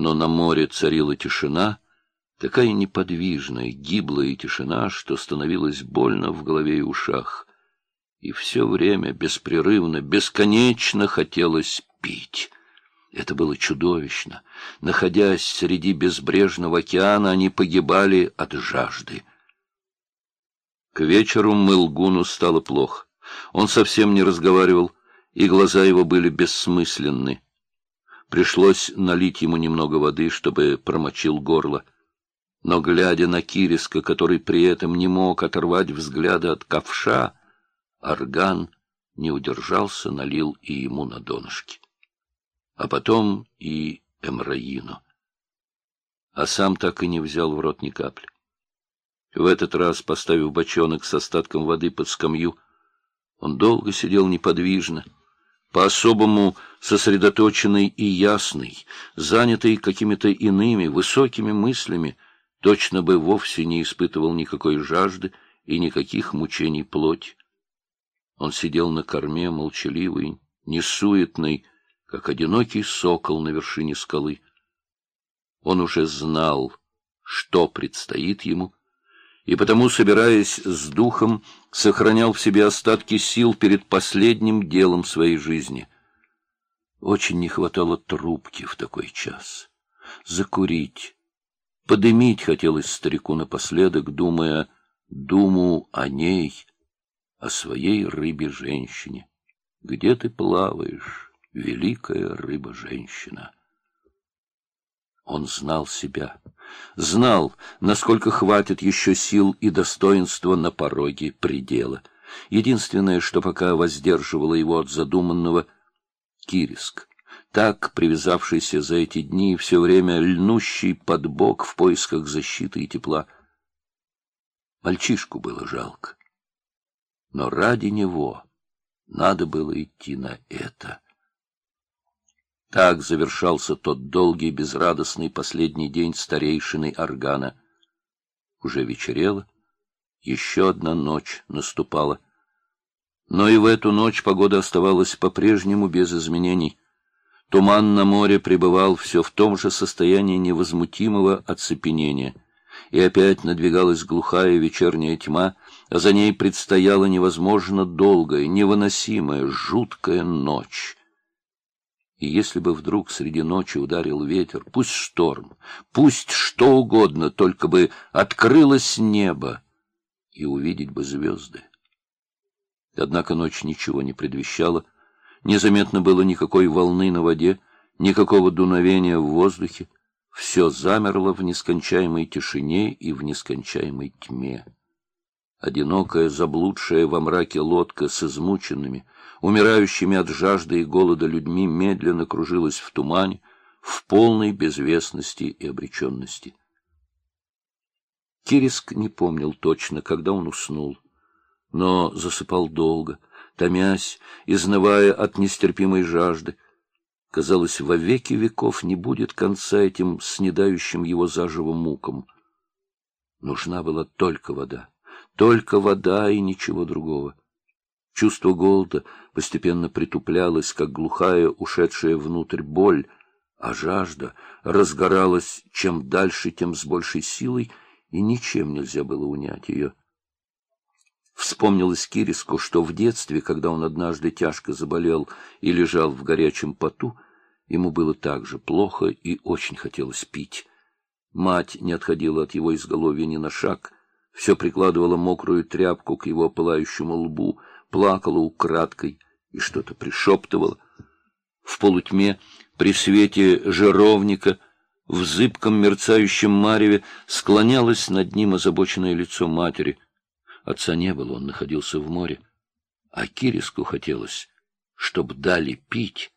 но на море царила тишина, такая неподвижная, гиблая тишина, что становилось больно в голове и ушах. И все время беспрерывно, бесконечно хотелось пить. Это было чудовищно. Находясь среди безбрежного океана, они погибали от жажды. К вечеру Мылгуну стало плохо. Он совсем не разговаривал, и глаза его были бессмысленны. Пришлось налить ему немного воды, чтобы промочил горло. Но, глядя на Кириска, который при этом не мог оторвать взгляда от ковша, орган не удержался, налил и ему на донышке. А потом и Эмраину. А сам так и не взял в рот ни капли. В этот раз, поставив бочонок с остатком воды под скамью, он долго сидел неподвижно, по-особому сосредоточенный и ясный, занятый какими-то иными, высокими мыслями, точно бы вовсе не испытывал никакой жажды и никаких мучений плоти. Он сидел на корме, молчаливый, несуетный, как одинокий сокол на вершине скалы. Он уже знал, что предстоит ему, и потому, собираясь с духом, сохранял в себе остатки сил перед последним делом своей жизни. Очень не хватало трубки в такой час. Закурить. Подымить хотелось старику напоследок, думая думу о ней, о своей рыбе-женщине. Где ты плаваешь, великая рыба-женщина? Он знал себя, знал, насколько хватит еще сил и достоинства на пороге предела. Единственное, что пока воздерживало его от задуманного — Кириск, так привязавшийся за эти дни, все время льнущий под бок в поисках защиты и тепла. Мальчишку было жалко. Но ради него надо было идти на это — так завершался тот долгий, безрадостный последний день старейшины органа. Уже вечерело, еще одна ночь наступала. Но и в эту ночь погода оставалась по-прежнему без изменений. Туман на море пребывал все в том же состоянии невозмутимого оцепенения. И опять надвигалась глухая вечерняя тьма, а за ней предстояла невозможно долгая, невыносимая, жуткая ночь. И если бы вдруг среди ночи ударил ветер, пусть шторм, пусть что угодно, только бы открылось небо, и увидеть бы звезды. Однако ночь ничего не предвещала, незаметно было никакой волны на воде, никакого дуновения в воздухе, все замерло в нескончаемой тишине и в нескончаемой тьме. Одинокая, заблудшая во мраке лодка с измученными, умирающими от жажды и голода людьми медленно кружилась в тумане, в полной безвестности и обреченности. Кириск не помнил точно, когда он уснул, но засыпал долго, томясь, изнывая от нестерпимой жажды. Казалось, во веки веков не будет конца этим снедающим его заживо мукам. Нужна была только вода, только вода и ничего другого. Чувство голода постепенно притуплялось, как глухая, ушедшая внутрь боль, а жажда разгоралась чем дальше, тем с большей силой, и ничем нельзя было унять ее. Вспомнилось Кириску, что в детстве, когда он однажды тяжко заболел и лежал в горячем поту, ему было так же плохо и очень хотелось пить. Мать не отходила от его изголовья ни на шаг, все прикладывала мокрую тряпку к его пылающему лбу — плакала украдкой и что-то пришептывала. В полутьме, при свете жировника, в зыбком мерцающем мареве склонялось над ним озабоченное лицо матери. Отца не было, он находился в море. А Кириску хотелось, чтобы дали пить,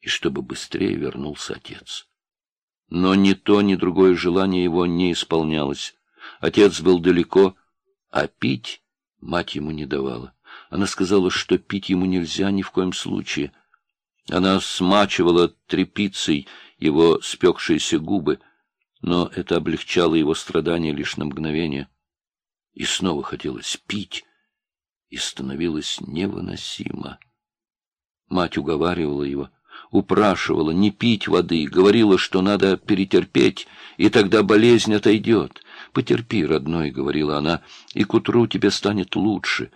и чтобы быстрее вернулся отец. Но ни то, ни другое желание его не исполнялось. Отец был далеко, а пить мать ему не давала. Она сказала, что пить ему нельзя ни в коем случае. Она смачивала тряпицей его спекшиеся губы, но это облегчало его страдания лишь на мгновение. И снова хотелось пить, и становилось невыносимо. Мать уговаривала его, упрашивала не пить воды, говорила, что надо перетерпеть, и тогда болезнь отойдет. «Потерпи, родной», — говорила она, — «и к утру тебе станет лучше».